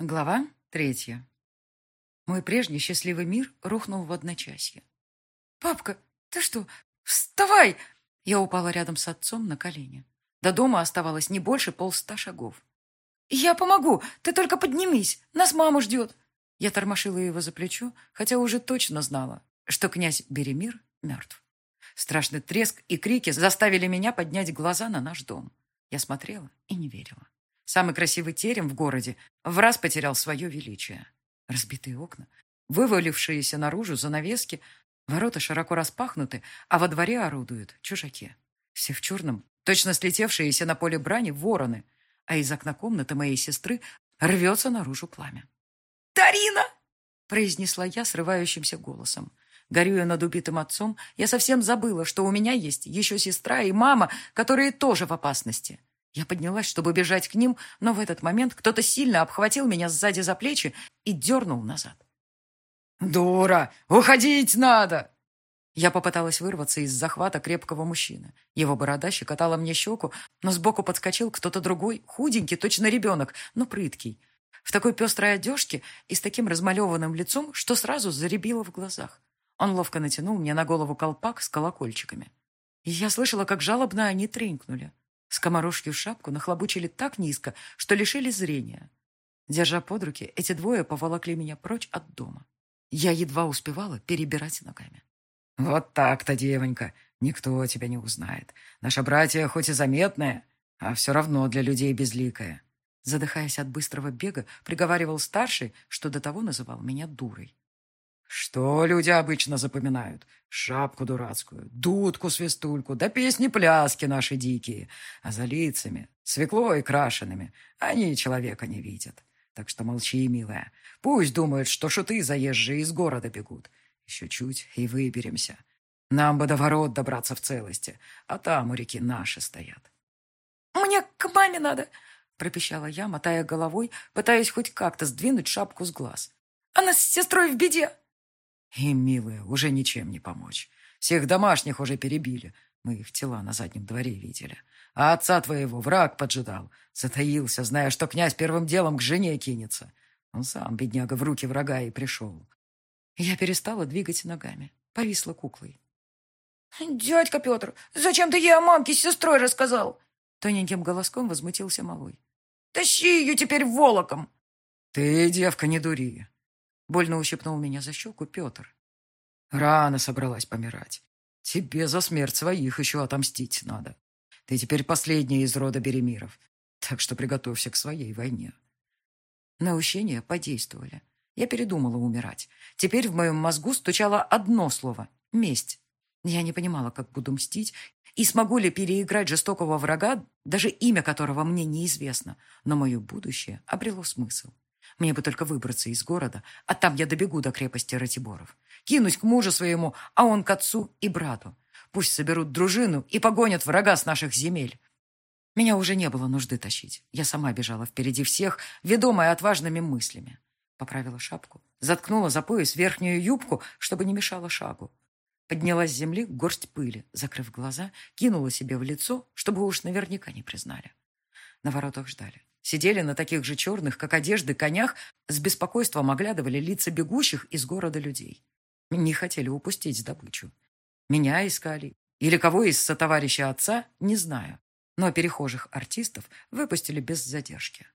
Глава третья. Мой прежний счастливый мир рухнул в одночасье. «Папка, ты что? Вставай!» Я упала рядом с отцом на колени. До дома оставалось не больше полста шагов. «Я помогу! Ты только поднимись! Нас мама ждет!» Я тормошила его за плечо, хотя уже точно знала, что князь Беремир мертв. Страшный треск и крики заставили меня поднять глаза на наш дом. Я смотрела и не верила. Самый красивый терем в городе в раз потерял свое величие. Разбитые окна, вывалившиеся наружу занавески, ворота широко распахнуты, а во дворе орудуют чужаки. Все в черном, точно слетевшиеся на поле брани вороны, а из окна комнаты моей сестры рвется наружу пламя. «Тарина!» — произнесла я срывающимся голосом. Горюя над убитым отцом, я совсем забыла, что у меня есть еще сестра и мама, которые тоже в опасности. Я поднялась, чтобы бежать к ним, но в этот момент кто-то сильно обхватил меня сзади за плечи и дернул назад. «Дура! Уходить надо!» Я попыталась вырваться из захвата крепкого мужчины. Его борода щекотала мне щеку, но сбоку подскочил кто-то другой, худенький, точно ребенок, но прыткий. В такой пестрой одежке и с таким размалеванным лицом, что сразу заребило в глазах. Он ловко натянул мне на голову колпак с колокольчиками. И я слышала, как жалобно они тренькнули. Скоморожью шапку нахлобучили так низко, что лишили зрения. Держа под руки, эти двое поволокли меня прочь от дома. Я едва успевала перебирать ногами. «Вот так-то, девонька, никто тебя не узнает. Наша братья хоть и заметная, а все равно для людей безликая». Задыхаясь от быстрого бега, приговаривал старший, что до того называл меня дурой. Что люди обычно запоминают? Шапку дурацкую, дудку-свистульку, да песни-пляски наши дикие. А за лицами, свеклой крашенными, они человека не видят. Так что молчи, милая. Пусть думают, что шуты заезжие из города бегут. Еще чуть и выберемся. Нам бы до ворот добраться в целости, а там у реки наши стоят. «Мне к маме надо!» — пропищала я, мотая головой, пытаясь хоть как-то сдвинуть шапку с глаз. «Она с сестрой в беде!» Им, милые, уже ничем не помочь. Всех домашних уже перебили. Мы их тела на заднем дворе видели. А отца твоего враг поджидал. Затаился, зная, что князь первым делом к жене кинется. Он сам, бедняга, в руки врага и пришел. Я перестала двигать ногами. Повисла куклой. «Дядька Петр, зачем ты ей о мамке с сестрой рассказал?» Тоненьким голоском возмутился малой. «Тащи ее теперь волоком!» «Ты, девка, не дури. Больно ущипнул меня за щеку Петр. Рано собралась помирать. Тебе за смерть своих еще отомстить надо. Ты теперь последняя из рода Беремиров, так что приготовься к своей войне. Наущения подействовали. Я передумала умирать. Теперь в моем мозгу стучало одно слово — месть. Я не понимала, как буду мстить, и смогу ли переиграть жестокого врага, даже имя которого мне неизвестно, но мое будущее обрело смысл. Мне бы только выбраться из города, а там я добегу до крепости Ратиборов. Кинусь к мужу своему, а он к отцу и брату. Пусть соберут дружину и погонят врага с наших земель. Меня уже не было нужды тащить. Я сама бежала впереди всех, ведомая отважными мыслями. Поправила шапку, заткнула за пояс верхнюю юбку, чтобы не мешала шагу. Поднялась с земли горсть пыли, закрыв глаза, кинула себе в лицо, чтобы уж наверняка не признали. На воротах ждали. Сидели на таких же черных, как одежды, конях, с беспокойством оглядывали лица бегущих из города людей. Не хотели упустить добычу. Меня искали. Или кого из сотоварища отца, не знаю. Но перехожих артистов выпустили без задержки.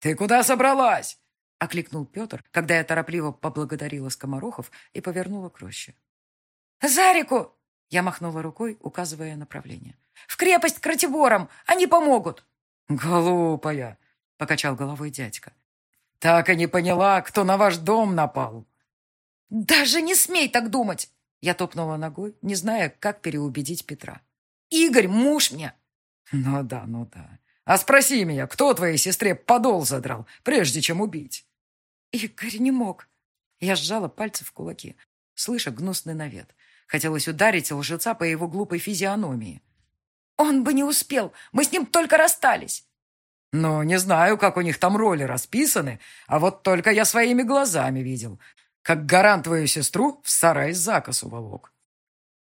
«Ты куда собралась?» — окликнул Петр, когда я торопливо поблагодарила скоморохов и повернула к роще. «За реку!» — я махнула рукой, указывая направление. «В крепость к Ратиборам! Они помогут!» «Глупая!» — покачал головой дядька. «Так и не поняла, кто на ваш дом напал». «Даже не смей так думать!» Я топнула ногой, не зная, как переубедить Петра. «Игорь, муж мне!» «Ну да, ну да. А спроси меня, кто твоей сестре подол задрал, прежде чем убить?» Игорь не мог. Я сжала пальцы в кулаки, слыша гнусный навет. Хотелось ударить лжеца по его глупой физиономии. «Он бы не успел, мы с ним только расстались!» Но не знаю, как у них там роли расписаны, а вот только я своими глазами видел, как гарант твою сестру в сарай закос уволок.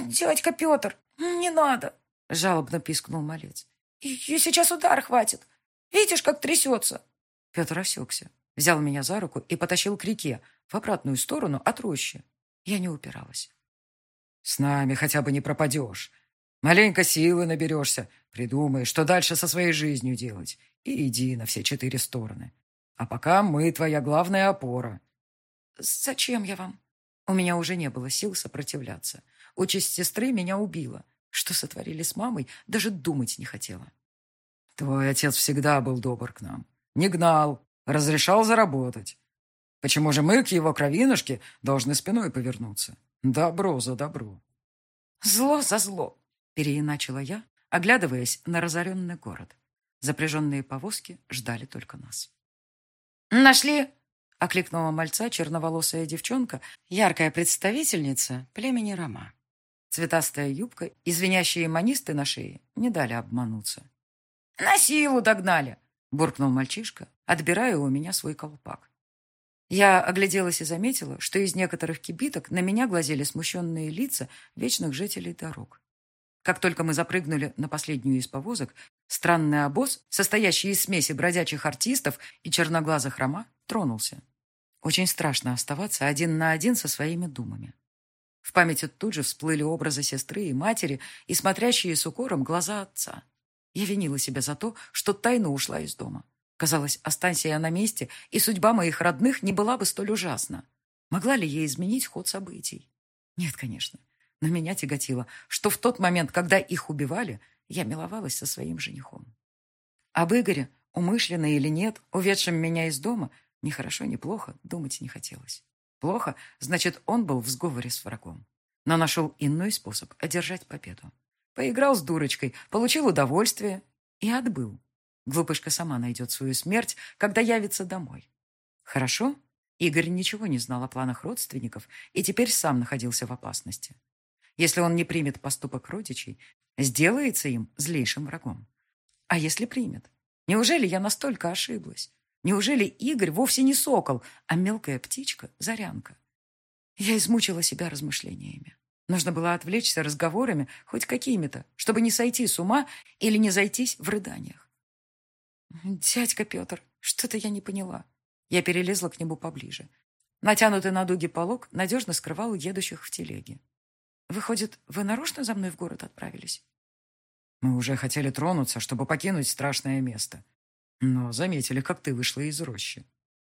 «Дядька Петр, не надо!» — жалобно пискнул малец. «Ее сейчас удар хватит. Видишь, как трясется?» Петр осекся. Взял меня за руку и потащил к реке, в обратную сторону от рощи. Я не упиралась. «С нами хотя бы не пропадешь. Маленько силы наберешься, придумай, что дальше со своей жизнью делать, и иди на все четыре стороны. А пока мы твоя главная опора». «Зачем я вам?» У меня уже не было сил сопротивляться. Участь сестры меня убила. Что сотворили с мамой, даже думать не хотела. Твой отец всегда был добр к нам. Не гнал, разрешал заработать. Почему же мы к его кровинушке должны спиной повернуться? Добро за добро. Зло за зло, переиначила я, оглядываясь на разоренный город. Запряженные повозки ждали только нас. «Нашли!» — окликнула мальца черноволосая девчонка, яркая представительница племени Рома. Цветастая юбка и звенящие манисты на шее не дали обмануться. «На силу догнали!» — буркнул мальчишка, отбирая у меня свой колпак. Я огляделась и заметила, что из некоторых кибиток на меня глазели смущенные лица вечных жителей дорог. Как только мы запрыгнули на последнюю из повозок, странный обоз, состоящий из смеси бродячих артистов и черноглазых рома, тронулся. Очень страшно оставаться один на один со своими думами. В памяти тут же всплыли образы сестры и матери и смотрящие с укором глаза отца. Я винила себя за то, что тайно ушла из дома. Казалось, останься я на месте, и судьба моих родных не была бы столь ужасна. Могла ли я изменить ход событий? Нет, конечно. Но меня тяготило, что в тот момент, когда их убивали, я миловалась со своим женихом. Об Игоре, умышленно или нет, уведшем меня из дома, ни хорошо, ни плохо, думать не хотелось. Плохо, значит, он был в сговоре с врагом. Но нашел иной способ одержать победу. Поиграл с дурочкой, получил удовольствие и отбыл. Глупышка сама найдет свою смерть, когда явится домой. Хорошо? Игорь ничего не знал о планах родственников и теперь сам находился в опасности. Если он не примет поступок родичей, сделается им злейшим врагом. А если примет? Неужели я настолько ошиблась? Неужели Игорь вовсе не сокол, а мелкая птичка, зарянка? Я измучила себя размышлениями. Нужно было отвлечься разговорами, хоть какими-то, чтобы не сойти с ума или не зайтись в рыданиях. «Дядька Петр, что-то я не поняла». Я перелезла к нему поближе. Натянутый на дуги полог надежно скрывал едущих в телеге. «Выходит, вы нарочно за мной в город отправились?» «Мы уже хотели тронуться, чтобы покинуть страшное место. Но заметили, как ты вышла из рощи».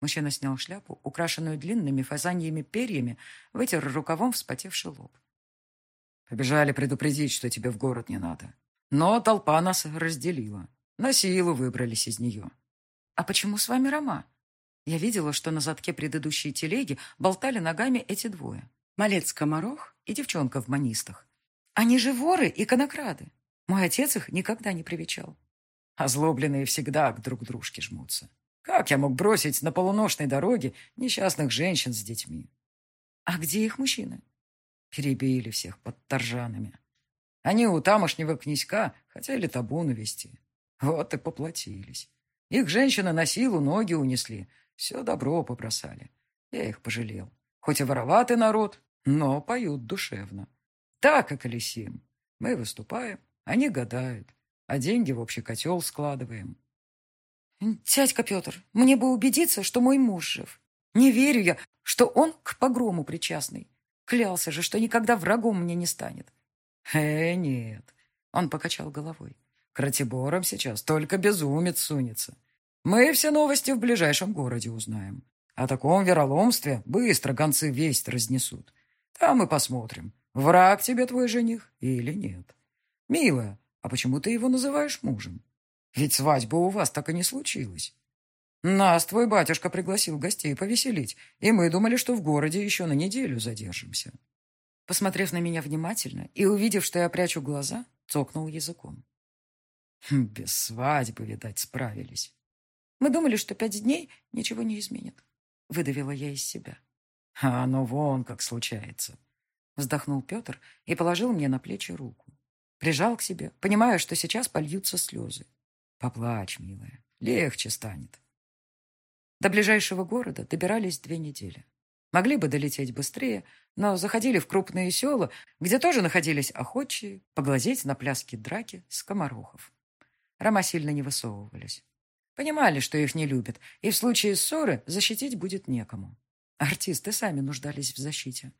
Мужчина снял шляпу, украшенную длинными фазаньями перьями, вытер рукавом вспотевший лоб. Побежали предупредить, что тебе в город не надо. Но толпа нас разделила. На силу выбрались из нее. А почему с вами Рома? Я видела, что на задке предыдущей телеги болтали ногами эти двое. Малец-комарох и девчонка в манистах. Они же воры и конокрады. Мой отец их никогда не привечал. Озлобленные всегда к друг дружке жмутся. Как я мог бросить на полуношной дороге несчастных женщин с детьми? А где их мужчины? Перебили всех под торжанами. Они у тамошнего князька хотели табуну вести. Вот и поплатились. Их женщины на силу ноги унесли, все добро побросали. Я их пожалел. Хоть и вороватый народ, но поют душевно. Так и колесим. Мы выступаем, они гадают, а деньги в общий котел складываем. «Дядька Петр, мне бы убедиться, что мой муж жив. Не верю я, что он к погрому причастный. Клялся же, что никогда врагом мне не станет. Э, нет. Он покачал головой. К Ратиборам сейчас только безумец сунется. Мы все новости в ближайшем городе узнаем. О таком вероломстве быстро гонцы весть разнесут. Там и посмотрим, враг тебе твой жених или нет. Милая, а почему ты его называешь мужем? Ведь свадьба у вас так и не случилась. Нас твой батюшка пригласил гостей повеселить, и мы думали, что в городе еще на неделю задержимся. Посмотрев на меня внимательно и увидев, что я прячу глаза, цокнул языком. Хм, без свадьбы, видать, справились. Мы думали, что пять дней ничего не изменит. Выдавила я из себя. А оно вон как случается. Вздохнул Петр и положил мне на плечи руку. Прижал к себе, понимая, что сейчас польются слезы. Поплачь, милая, легче станет. До ближайшего города добирались две недели. Могли бы долететь быстрее, но заходили в крупные села, где тоже находились охотчие, поглазеть на пляски драки скоморохов. Рома сильно не высовывались. Понимали, что их не любят, и в случае ссоры защитить будет некому. Артисты сами нуждались в защите.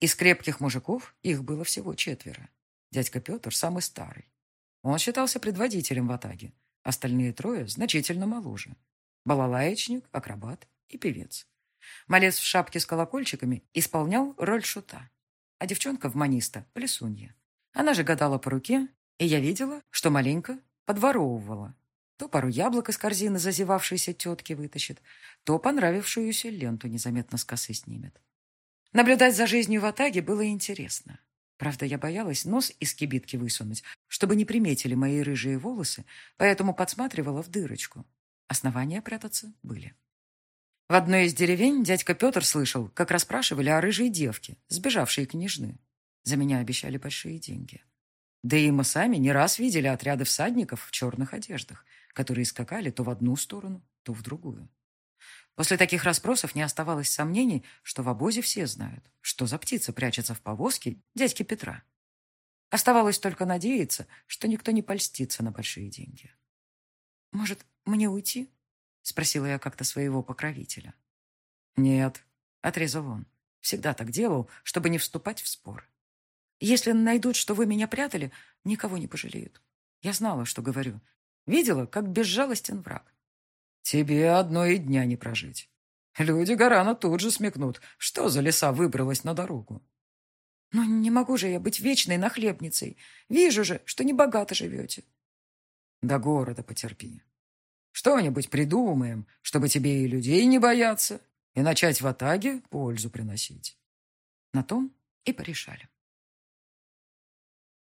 Из крепких мужиков их было всего четверо. Дядька Петр самый старый. Он считался предводителем в Атаге. Остальные трое значительно моложе. Балалаечник, акробат и певец. Малец в шапке с колокольчиками исполнял роль шута, а девчонка в маниста — плесунья. Она же гадала по руке, и я видела, что маленько подворовывала. То пару яблок из корзины зазевавшейся тетки вытащит, то понравившуюся ленту незаметно с косы снимет. Наблюдать за жизнью в Атаге было интересно. Правда, я боялась нос из кибитки высунуть, чтобы не приметили мои рыжие волосы, поэтому подсматривала в дырочку. Основания прятаться были. В одной из деревень дядька Петр слышал, как расспрашивали о рыжей девке, сбежавшей княжны. За меня обещали большие деньги. Да и мы сами не раз видели отряды всадников в черных одеждах, которые скакали то в одну сторону, то в другую. После таких расспросов не оставалось сомнений, что в обозе все знают, что за птица прячется в повозке дядьки Петра. Оставалось только надеяться, что никто не польстится на большие деньги. «Может, мне уйти?» — спросила я как-то своего покровителя. «Нет», — отрезал он. Всегда так делал, чтобы не вступать в спор. «Если найдут, что вы меня прятали, никого не пожалеют. Я знала, что говорю. Видела, как безжалостен враг. Тебе одной и дня не прожить. Люди Гарана тут же смекнут, что за леса выбралась на дорогу. Но не могу же я быть вечной нахлебницей. Вижу же, что не богато живете. До города потерпи. Что-нибудь придумаем, чтобы тебе и людей не бояться, и начать в Атаге пользу приносить. На том и порешали.